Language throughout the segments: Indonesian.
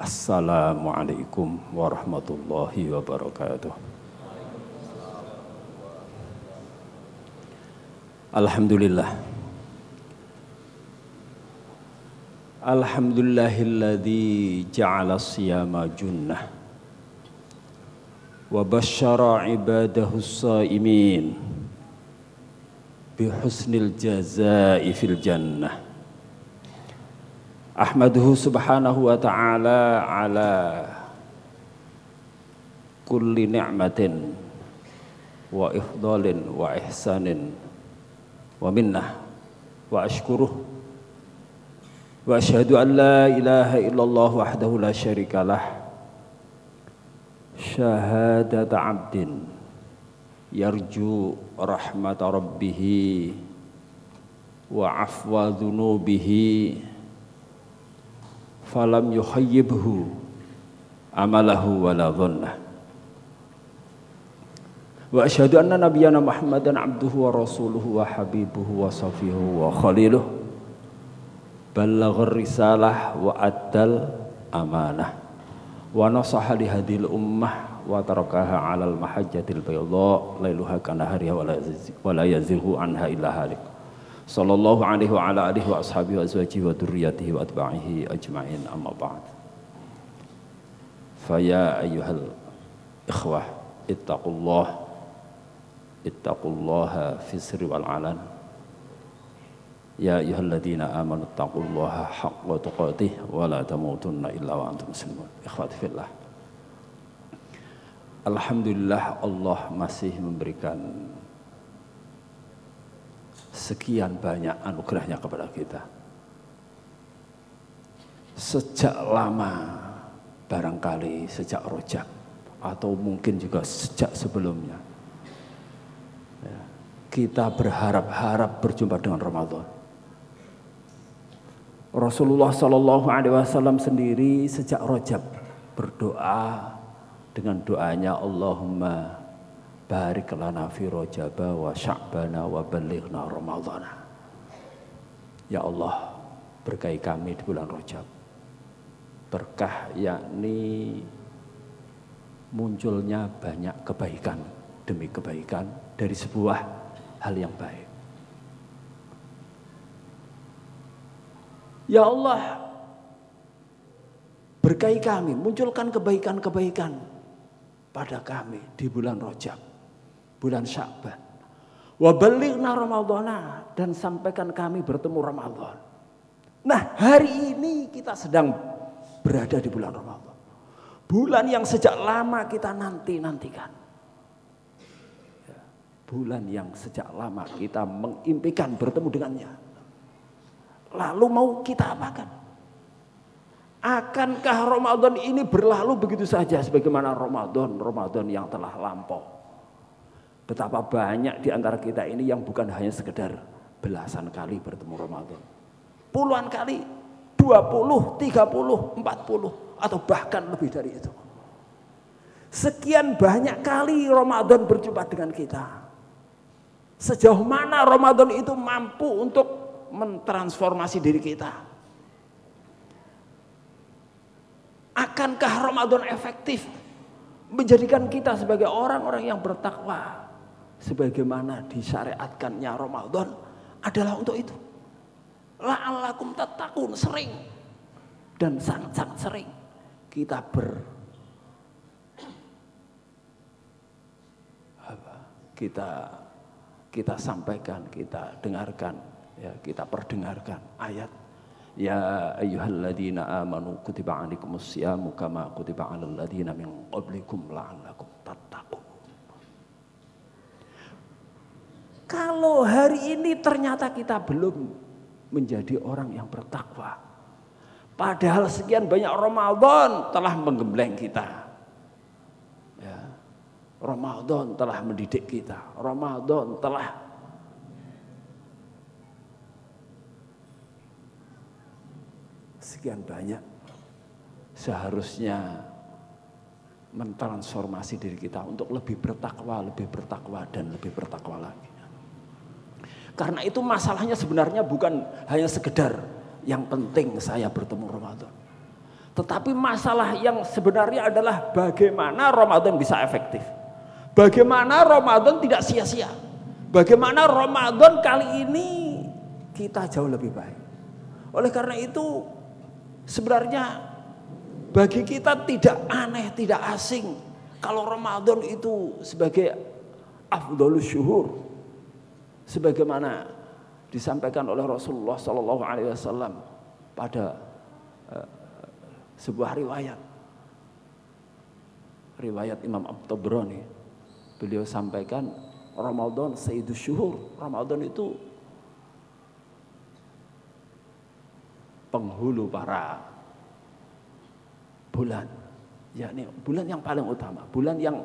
Assalamualaikum warahmatullahi wabarakatuh. Alhamdulillah. Alhamdulillahilladzi ja'ala siyama junnah wa basyara ibadahu saimin bi husnil jazaa'i fil jannah. Ahmaduhu subhanahu wa ta'ala ala kulli ni'matin wa ifdalin wa ihsanin wa minnah wa ashkuruh. Wa ashhadu an la ilaha illallah wahdahu la syarikalah syahadat abdin yarju rahmat rabbih wa afwa dhunubihi falam yuhayyibhu amalahu wala dhannah wa asyhadu anna nabiyyana muhammadan abduhu wa rasuluhu wa habibuhu wa safihu wa khaliluh. Ballaghar risalah wa addal amanah. Wa nasaha li hadil ummah wa tarakaha alal mahajjatil bayda. Lailuha kana hariha wa la yazighu anha illa halik sallallahu alaihi wa ala alihi wa ashabihi wa azwajihi wa dzurriyyatihi wa atba'ihi ajma'in. Amma ba'd. Faya ayyuhal ikhwah ittaqullah ittaqullaha fi sirri wal alan. Ya ayyuhalladzina amanu ittaqullaha haqqa tuqatih wa la tamutunna illa wa antum muslimun. Ikhwati fillah. Alhamdulillah Allah masih memberikan sekian banyak anugerahnya kepada kita. Sejak lama barangkali sejak rojak atau mungkin juga sejak sebelumnya. Ya, kita berharap-harap berjumpa dengan Ramadan. Rasulullah Shallallahu Alaihi Wasallam sendiri sejak rojab berdoa dengan doanya Allahumma barik lana fi rajaba wa sya'bana wa balighna ramadhana. Ya Allah berkahi kami di bulan rajab. Berkah yakni munculnya banyak kebaikan demi kebaikan dari sebuah hal yang baik. Ya Allah berkahi kami munculkan kebaikan-kebaikan pada kami di bulan rojab bulan Sya'ban. Wa balighna Ramadhana dan sampaikan kami bertemu Ramadan. Nah, hari ini kita sedang berada di bulan Ramadan. Bulan yang sejak lama kita nanti-nantikan. Ya, bulan yang sejak lama kita mengimpikan bertemu dengannya. Lalu mau kita apakan? Akankah Ramadan ini berlalu begitu saja sebagaimana Ramadan Ramadan yang telah lampau? Betapa banyak di antara kita ini yang bukan hanya sekedar belasan kali bertemu Ramadan. Puluhan kali, 20, 30, 40 atau bahkan lebih dari itu. Sekian banyak kali Ramadan berjumpa dengan kita. Sejauh mana Ramadan itu mampu untuk mentransformasi diri kita. Akankah Ramadan efektif menjadikan kita sebagai orang-orang yang bertakwa? Sebagaimana disyariatkannya Ramadan adalah untuk itu. La'allakum tatakun sering. Dan sangat-sangat sering kita ber apa, kita kita sampaikan, kita dengarkan, ya kita perdengarkan ayat. Ya ayyuhalladzina amanu kutiba alaikumus syamu kama kutiba alal ladzina min qablikum la'allakum Kalau hari ini ternyata kita belum menjadi orang yang bertakwa. Padahal sekian banyak Ramadan telah menggembleng kita. Ya. Ramadan telah mendidik kita. Ramadan telah sekian banyak seharusnya mentransformasi diri kita untuk lebih bertakwa, lebih bertakwa dan lebih bertakwa lagi. Karena itu masalahnya sebenarnya bukan hanya sekedar yang penting saya bertemu Ramadan. Tetapi masalah yang sebenarnya adalah bagaimana Ramadan bisa efektif. Bagaimana Ramadan tidak sia-sia. Bagaimana Ramadan kali ini kita jauh lebih baik. Oleh karena itu sebenarnya bagi kita tidak aneh, tidak asing kalau Ramadan itu sebagai afdolus syuhur sebagaimana disampaikan oleh Rasulullah Sallallahu Alaihi Wasallam pada uh, sebuah riwayat. Riwayat Imam At-Tabrani. Beliau sampaikan Ramadan Sayyidus Syuhur. Ramadan itu penghulu para bulan. Yakni bulan yang paling utama bulan yang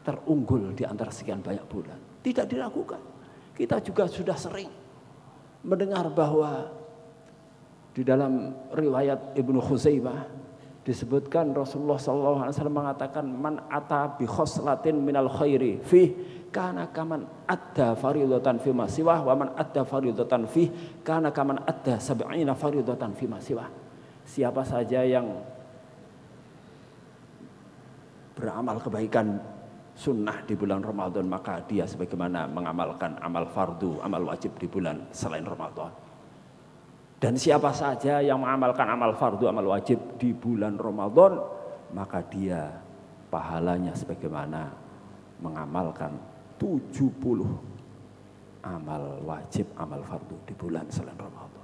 terunggul di antara sekian banyak bulan. Tidak diragukan kita juga sudah sering mendengar bahwa di dalam riwayat Ibnu Khuzaimah disebutkan Rasulullah SAW mengatakan man ata bi khoslatin minal khairi fi kana kaman adda faridatan fi masiwah wa man adda faridatan fi kana kaman adda sab'ina faridatan fi masiwah siapa saja yang beramal kebaikan sunnah di bulan Ramadan maka dia sebagaimana mengamalkan amal fardu, amal wajib di bulan selain Ramadan. Dan siapa saja yang mengamalkan amal fardu, amal wajib di bulan Ramadan, maka dia pahalanya sebagaimana mengamalkan 70 amal wajib, amal fardu di bulan selain Ramadan.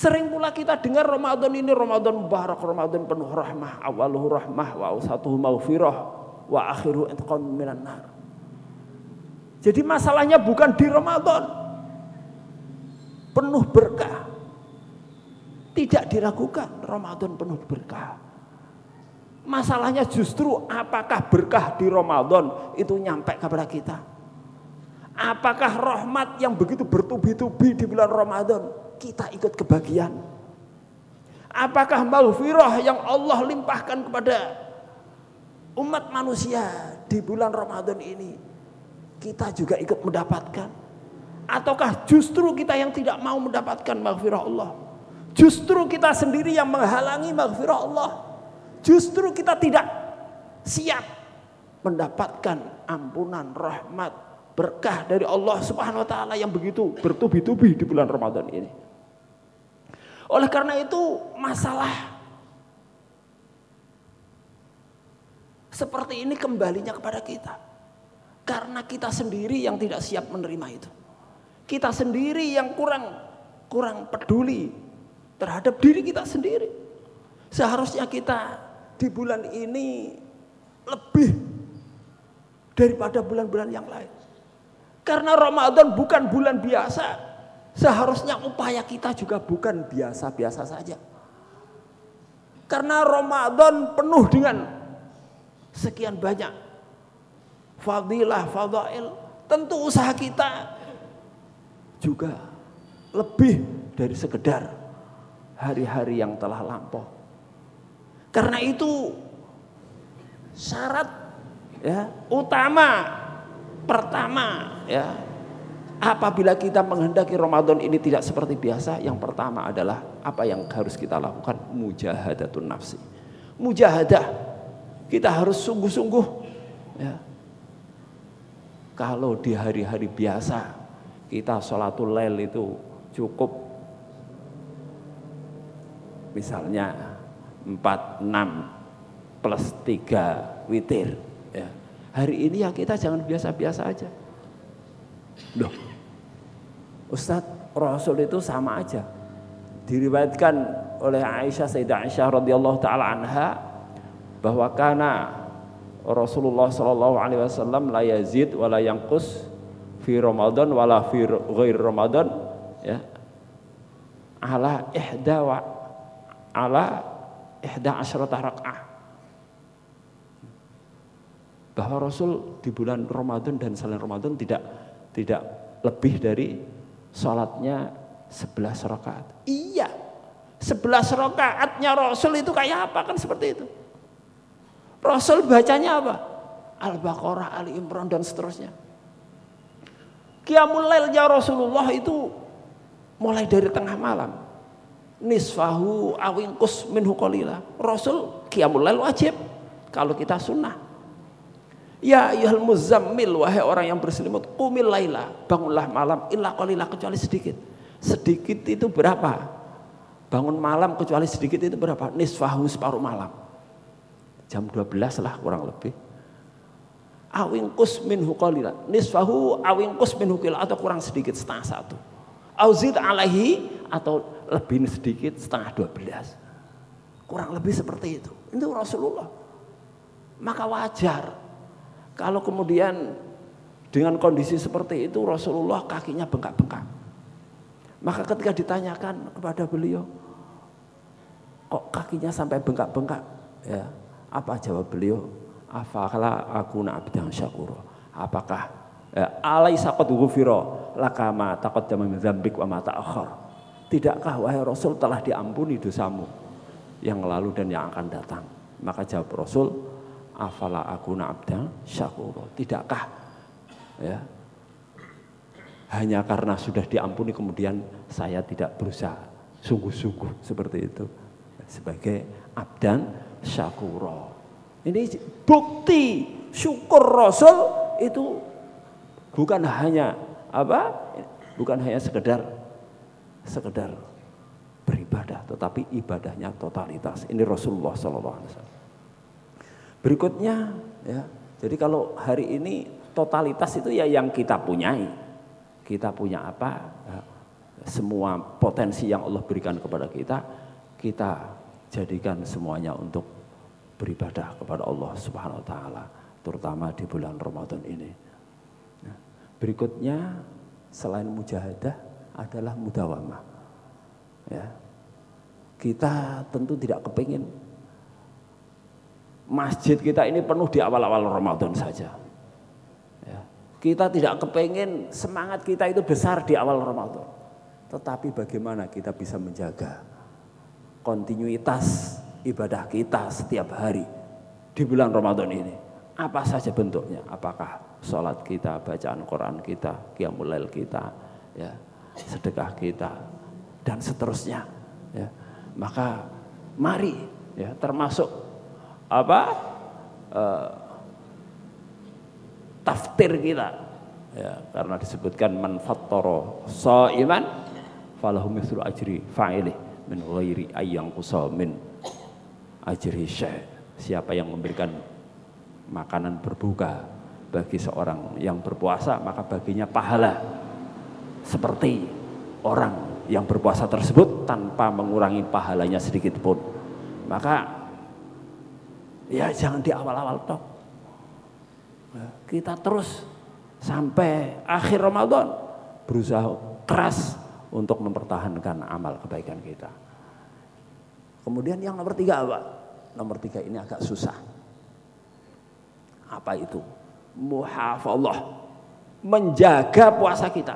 Sering pula kita dengar Ramadan ini Ramadan mubarak, Ramadan penuh rahmah, awaluhu rahmah, wa usatuhu maghfirah, wa akhiru itqan minan nar. Jadi masalahnya bukan di Ramadan. Penuh berkah. Tidak diragukan Ramadan penuh berkah. Masalahnya justru apakah berkah di Ramadan itu nyampe kepada kita? Apakah rahmat yang begitu bertubi-tubi di bulan Ramadan kita ikut kebagian? Apakah maghfirah yang Allah limpahkan kepada umat manusia di bulan Ramadan ini kita juga ikut mendapatkan? Ataukah justru kita yang tidak mau mendapatkan maghfirah Allah? Justru kita sendiri yang menghalangi maghfirah Allah. Justru kita tidak siap mendapatkan ampunan, rahmat, berkah dari Allah Subhanahu wa taala yang begitu bertubi-tubi di bulan Ramadan ini. Oleh karena itu masalah seperti ini kembalinya kepada kita. Karena kita sendiri yang tidak siap menerima itu. Kita sendiri yang kurang kurang peduli terhadap diri kita sendiri. Seharusnya kita di bulan ini lebih daripada bulan-bulan yang lain. Karena Ramadan bukan bulan biasa, Seharusnya upaya kita juga bukan biasa-biasa saja. Karena Ramadan penuh dengan sekian banyak fadilah, fadail. Tentu usaha kita juga lebih dari sekedar hari-hari yang telah lampau. Karena itu syarat ya utama pertama ya Apabila kita menghendaki Ramadan ini tidak seperti biasa, yang pertama adalah apa yang harus kita lakukan? Mujahadatun nafsi. Mujahadah. Kita harus sungguh-sungguh. Ya. Kalau di hari-hari biasa kita sholatul lail itu cukup misalnya 4, 6 plus 3 witir. Ya. Hari ini ya kita jangan biasa-biasa aja. Loh, Ustadz Rasul itu sama aja. Diriwayatkan oleh Aisyah Sayyidah Aisyah radhiyallahu taala anha bahwa karena Rasulullah sallallahu alaihi wasallam la yazid wa la yanqus fi Ramadan wala fi ghair Ramadan ya ala ihda wa ala ihda asyrata rakaah bahwa Rasul di bulan Ramadan dan selain Ramadan tidak tidak lebih dari sholatnya 11 rakaat. Iya, 11 rakaatnya Rasul itu kayak apa kan seperti itu. Rasul bacanya apa? Al-Baqarah, Ali Imran dan seterusnya. Qiyamul Lailnya Rasulullah itu mulai dari tengah malam nisfahu awingkus minhu qalila rasul qiyamul lail wajib kalau kita sunnah ya ayyuhal muzammil wahai orang yang berselimut qumil laila bangunlah malam illa qalila kecuali sedikit. Sedikit itu berapa? Bangun malam kecuali sedikit itu berapa? Nisfahu separuh malam. Jam 12 lah kurang lebih. Awingkus minhu qalila nisfahu awingkus minhu qalila atau kurang sedikit setengah satu. Auzid alaihi atau lebih sedikit setengah dua belas. Kurang lebih seperti itu. Itu Rasulullah. Maka wajar kalau kemudian dengan kondisi seperti itu Rasulullah kakinya bengkak-bengkak. Maka ketika ditanyakan kepada beliau kok kakinya sampai bengkak-bengkak? Ya apa jawab beliau? Afakala aku abdan syakuro. Apakah? Ya, alaisa qad ghufira laka ma taqaddama min dzambik wa ma ta'akhkhar. Tidakkah wahai Rasul telah diampuni dosamu yang lalu dan yang akan datang? Maka jawab Rasul, afala aku abda syakura. Tidakkah? Ya. Hanya karena sudah diampuni kemudian saya tidak berusaha sungguh-sungguh seperti itu. Sebagai abdan syakuro. Ini bukti syukur Rasul itu bukan hanya apa? Bukan hanya sekedar sekedar beribadah tetapi ibadahnya totalitas. Ini Rasulullah SAW berikutnya ya. Jadi kalau hari ini totalitas itu ya yang kita punyai. Kita punya apa? Ya, semua potensi yang Allah berikan kepada kita kita jadikan semuanya untuk beribadah kepada Allah Subhanahu wa taala terutama di bulan Ramadan ini. Berikutnya selain mujahadah adalah mudawamah. Ya. Kita tentu tidak kepingin masjid kita ini penuh di awal-awal Ramadan saja. Ya. Kita tidak kepingin semangat kita itu besar di awal Ramadan. Tetapi bagaimana kita bisa menjaga kontinuitas ibadah kita setiap hari di bulan Ramadan ini. Apa saja bentuknya? Apakah sholat kita, bacaan Quran kita, qiyamul kita, ya, sedekah kita dan seterusnya, ya. Maka mari ya termasuk apa? Uh, taftir kita ya karena disebutkan man fattara iman falahu mithlu ajri fa'ilih min ghairi ayyang min ajri syai siapa yang memberikan makanan berbuka bagi seorang yang berpuasa maka baginya pahala seperti orang yang berpuasa tersebut tanpa mengurangi pahalanya sedikit pun maka ya jangan di awal-awal toh kita terus sampai akhir Ramadan berusaha keras untuk mempertahankan amal kebaikan kita. Kemudian yang nomor tiga apa? Nomor tiga ini agak susah. Apa itu? Muhafallah menjaga puasa kita.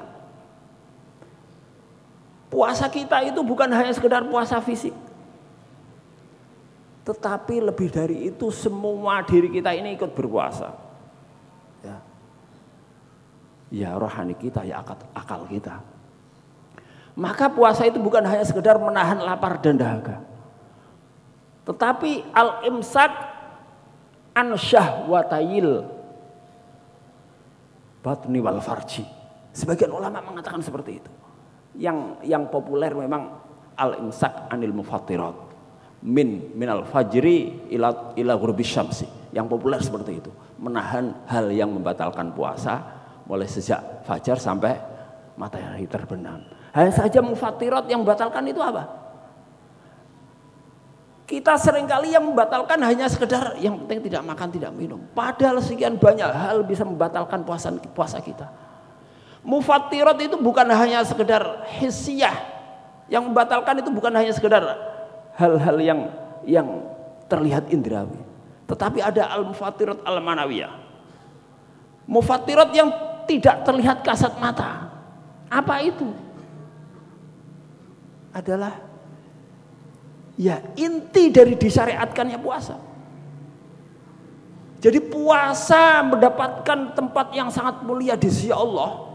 Puasa kita itu bukan hanya sekedar puasa fisik tetapi lebih dari itu semua diri kita ini ikut berpuasa ya. Ya rohani kita ya akal, akal kita. Maka puasa itu bukan hanya sekedar menahan lapar dan dahaga. Tetapi al imsak an syahwatayil batni wal farji. Sebagian ulama mengatakan seperti itu. Yang yang populer memang al imsak anil mufattirat min minal fajri ila ila ghurbi syamsi. Yang populer seperti itu. Menahan hal yang membatalkan puasa mulai sejak fajar sampai matahari terbenam. Hanya saja mufattirat yang membatalkan itu apa? Kita sering kali yang membatalkan hanya sekedar yang penting tidak makan, tidak minum. Padahal sekian banyak hal bisa membatalkan puasa, puasa kita. Mufatirat itu bukan hanya sekedar hisiyah. Yang membatalkan itu bukan hanya sekedar hal-hal yang yang terlihat indrawi. Tetapi ada al-mufatirat al-manawiyah. Mufatirat yang tidak terlihat kasat mata. Apa itu? Adalah Ya inti dari disyariatkannya puasa. Jadi puasa mendapatkan tempat yang sangat mulia di sisi Allah.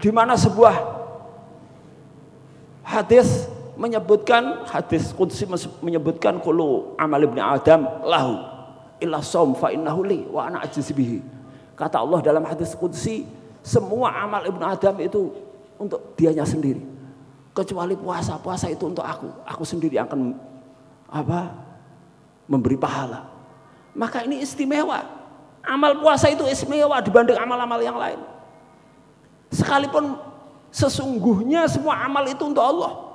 Di mana sebuah hadis menyebutkan hadis qudsi menyebutkan kullu amal ibni adam lahu illa saum fa innahu li wa ana ajiz bihi. Kata Allah dalam hadis qudsi, semua amal ibnu adam itu untuk dianya sendiri. Kecuali puasa, puasa itu untuk aku. Aku sendiri akan apa? memberi pahala. Maka ini istimewa. Amal puasa itu istimewa dibanding amal-amal yang lain. Sekalipun sesungguhnya semua amal itu untuk Allah.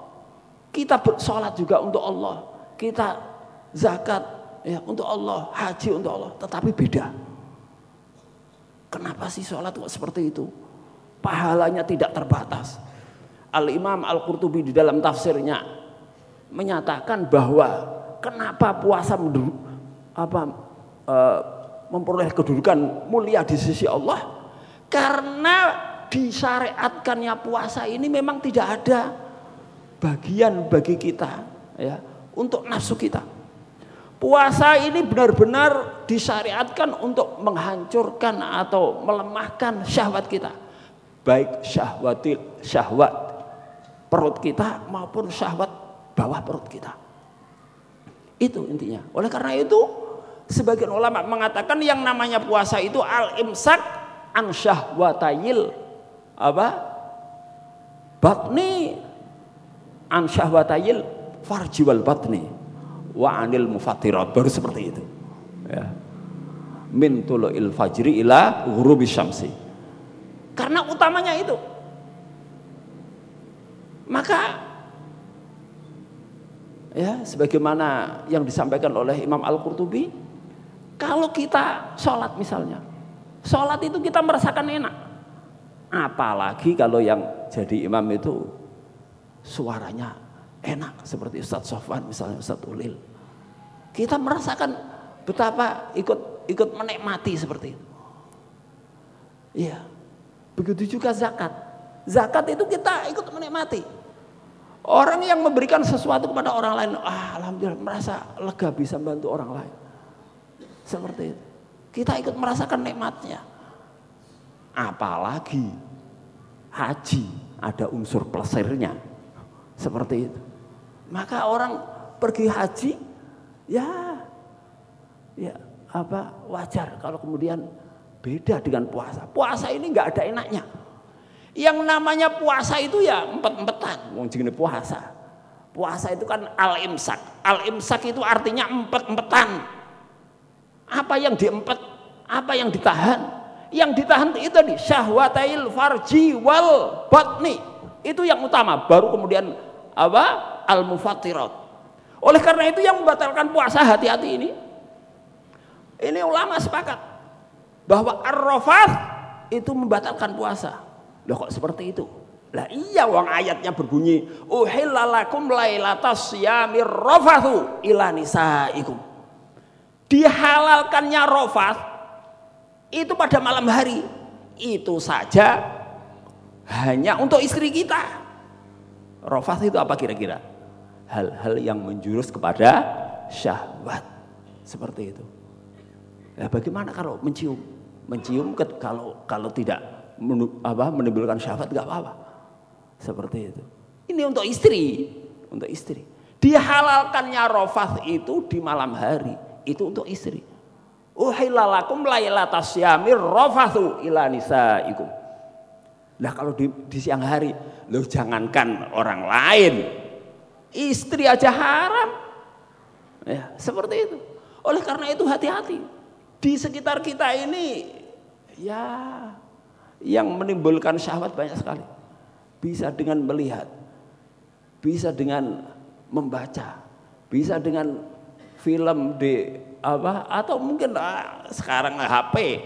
Kita bersolat juga untuk Allah. Kita zakat ya untuk Allah, haji untuk Allah. Tetapi beda. Kenapa sih sholat kok seperti itu? Pahalanya tidak terbatas. Al-Imam Al-Qurtubi di dalam tafsirnya menyatakan bahwa kenapa puasa apa e, memperoleh kedudukan mulia di sisi Allah? Karena disyariatkannya puasa ini memang tidak ada bagian bagi kita ya untuk nafsu kita. Puasa ini benar-benar disyariatkan untuk menghancurkan atau melemahkan syahwat kita. Baik syahwatil syahwat perut kita maupun syahwat bawah perut kita. Itu intinya. Oleh karena itu sebagian ulama mengatakan yang namanya puasa itu al-imsak an syahwatayil apa? Batni an syahwatayil farji wal batni. Wa anil mufatirat baru seperti itu. Ya. Min tulu'il fajri ila ghurubi syamsi. Karena utamanya itu. Maka ya sebagaimana yang disampaikan oleh Imam Al-Qurtubi kalau kita sholat misalnya sholat itu kita merasakan enak. Apalagi kalau yang jadi imam itu suaranya enak seperti Ustadz Sofwan misalnya Ustadz Ulil. Kita merasakan betapa ikut ikut menikmati seperti itu. Iya. Begitu juga zakat. Zakat itu kita ikut menikmati. Orang yang memberikan sesuatu kepada orang lain, ah, alhamdulillah merasa lega bisa membantu orang lain. Seperti itu. Kita ikut merasakan nikmatnya. Apalagi haji ada unsur plesirnya seperti itu. Maka orang pergi haji ya ya apa wajar kalau kemudian beda dengan puasa. Puasa ini nggak ada enaknya. Yang namanya puasa itu ya empet-empetan, wong jenenge puasa. Puasa itu kan al-imsak. Al-imsak itu artinya empet-empetan. Apa yang diempet, apa yang ditahan? Yang ditahan itu tadi syahwatail farji wal batni. Itu yang utama, baru kemudian apa al mufattirat oleh karena itu yang membatalkan puasa hati-hati ini ini ulama sepakat bahwa ar itu membatalkan puasa. Loh kok seperti itu? Lah iya wong ayatnya berbunyi uhillalakum lailatas yamir rafathu ila nisaikum. Dihalalkannya rafat itu pada malam hari itu saja hanya untuk istri kita Rofas itu apa kira-kira? Hal-hal yang menjurus kepada syahwat. Seperti itu. Ya bagaimana kalau mencium? Mencium kalau kalau tidak menimbulkan syahwat nggak apa-apa. Seperti itu. Ini untuk istri, untuk istri. Dihalalkannya rofas itu di malam hari, itu untuk istri. Uhilalakum laylatas yamir rofathu ila nisaikum. Nah kalau di, di siang hari, lo jangankan orang lain, istri aja haram. Ya, seperti itu. Oleh karena itu hati-hati. Di sekitar kita ini, ya yang menimbulkan syahwat banyak sekali. Bisa dengan melihat, bisa dengan membaca, bisa dengan film di apa atau mungkin ah, sekarang HP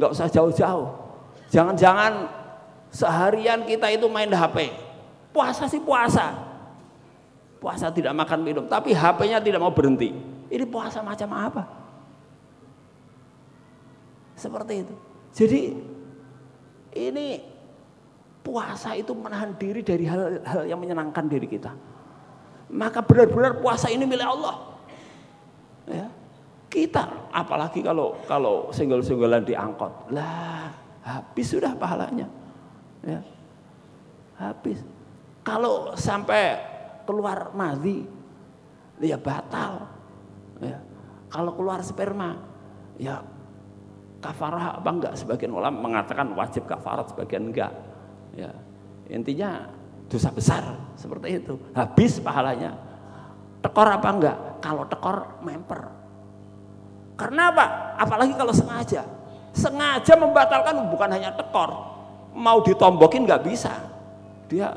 nggak usah jauh-jauh jangan-jangan Seharian kita itu main HP. Puasa sih puasa. Puasa tidak makan minum, tapi HP-nya tidak mau berhenti. Ini puasa macam apa? Seperti itu. Jadi ini puasa itu menahan diri dari hal-hal yang menyenangkan diri kita. Maka benar-benar puasa ini milik Allah. Ya. Kita apalagi kalau kalau single-singlean diangkot. Lah, habis sudah pahalanya ya habis Kalau sampai keluar madhi, ya batal. Ya. Kalau keluar sperma, ya kafarah apa enggak? Sebagian ulama mengatakan wajib kafarah, sebagian enggak. Ya. Intinya dosa besar seperti itu. Habis pahalanya. Tekor apa enggak? Kalau tekor memper. Karena apa? Apalagi kalau sengaja. Sengaja membatalkan bukan hanya tekor. Mau ditombokin enggak bisa. Dia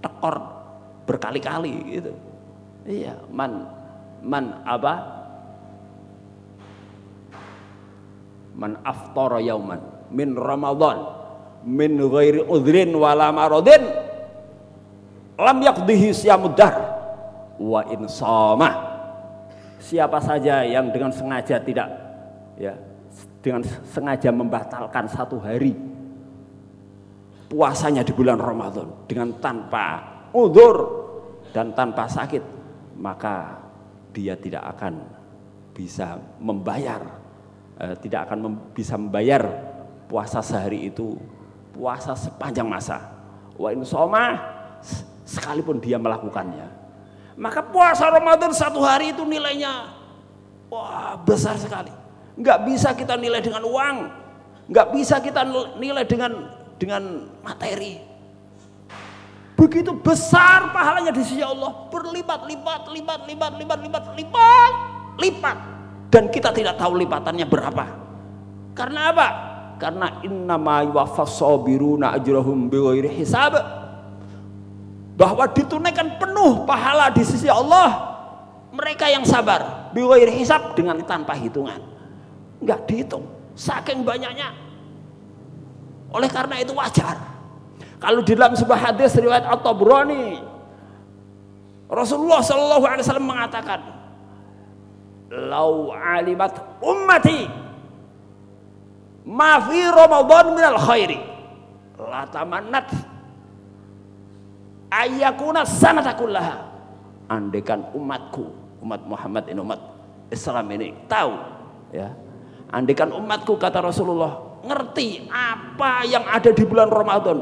tekor berkali-kali gitu. Iya, man man apa? Man aftara yauman min Ramadan min ghairi udhrin wala maradin lam yaqdihi siyamudar wa in sama siapa saja yang dengan sengaja tidak ya dengan sengaja membatalkan satu hari puasanya di bulan Ramadan dengan tanpa udur dan tanpa sakit maka dia tidak akan bisa membayar eh, tidak akan mem bisa membayar puasa sehari itu puasa sepanjang masa wa in soma sekalipun dia melakukannya. Maka puasa Ramadan satu hari itu nilainya wah besar sekali. Nggak bisa kita nilai dengan uang, nggak bisa kita nilai dengan dengan materi. Begitu besar pahalanya di sisi Allah, berlipat-lipat, lipat-lipat, lipat-lipat, lipat, lipat. Dan kita tidak tahu lipatannya berapa. Karena apa? Karena innama yuwaffas sabiruna ajrahum bighairi hisab bahwa ditunaikan penuh pahala di sisi Allah mereka yang sabar biwair hisab dengan tanpa hitungan nggak dihitung saking banyaknya oleh karena itu wajar. Kalau di dalam sebuah hadis riwayat At-Tabrani Rasulullah Shallallahu Alaihi Wasallam mengatakan lau alimat ummati ma fi ramadan minal khairi la tamannat ayakuna sanatakullaha andekan umatku umat Muhammad ini umat Islam ini tahu ya. Andekan umatku kata Rasulullah ngerti apa yang ada di bulan Ramadan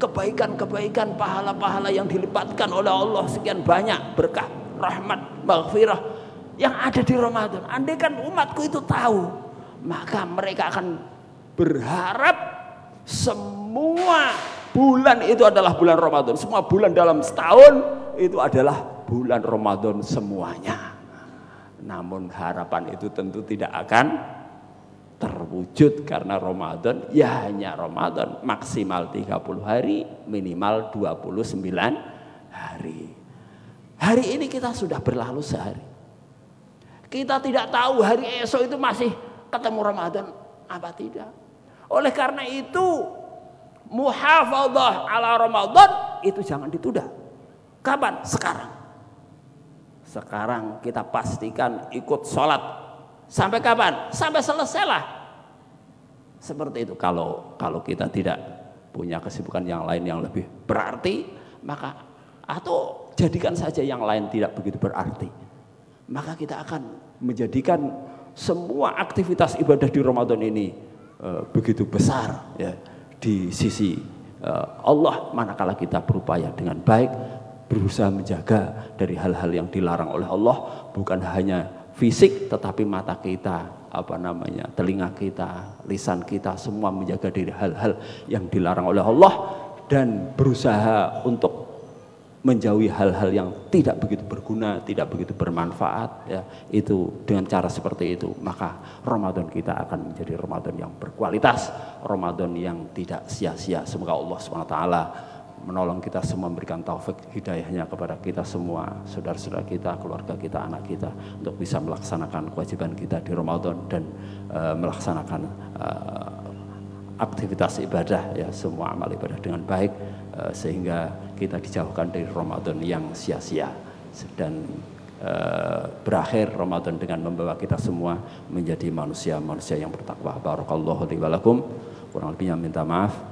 kebaikan-kebaikan pahala-pahala yang dilipatkan oleh Allah sekian banyak berkah rahmat maghfirah yang ada di Ramadan andekan umatku itu tahu maka mereka akan berharap semua bulan itu adalah bulan Ramadan. Semua bulan dalam setahun itu adalah bulan Ramadan semuanya. Namun harapan itu tentu tidak akan terwujud karena Ramadan ya hanya Ramadan maksimal 30 hari minimal 29 hari. Hari ini kita sudah berlalu sehari. Kita tidak tahu hari esok itu masih ketemu Ramadan apa tidak. Oleh karena itu muhafadzah ala Ramadan itu jangan ditunda. Kapan? Sekarang. Sekarang kita pastikan ikut sholat. Sampai kapan? Sampai selesailah. Seperti itu. Kalau kalau kita tidak punya kesibukan yang lain yang lebih berarti, maka atau jadikan saja yang lain tidak begitu berarti. Maka kita akan menjadikan semua aktivitas ibadah di Ramadan ini uh, begitu besar ya di sisi uh, Allah manakala kita berupaya dengan baik berusaha menjaga dari hal-hal yang dilarang oleh Allah bukan hanya fisik tetapi mata kita apa namanya telinga kita lisan kita semua menjaga dari hal-hal yang dilarang oleh Allah dan berusaha untuk menjauhi hal-hal yang tidak begitu berguna, tidak begitu bermanfaat ya. Itu dengan cara seperti itu, maka Ramadan kita akan menjadi Ramadan yang berkualitas, Ramadan yang tidak sia-sia. Semoga Allah SWT menolong kita semua memberikan taufik hidayahnya kepada kita semua, saudara-saudara kita, keluarga kita, anak kita untuk bisa melaksanakan kewajiban kita di Ramadan dan uh, melaksanakan uh, aktivitas ibadah ya semua amal ibadah dengan baik uh, sehingga kita dijauhkan dari Ramadan yang sia-sia dan uh, berakhir Ramadan dengan membawa kita semua menjadi manusia-manusia yang bertakwa. Barakallahu li. Kurang lebihnya minta maaf.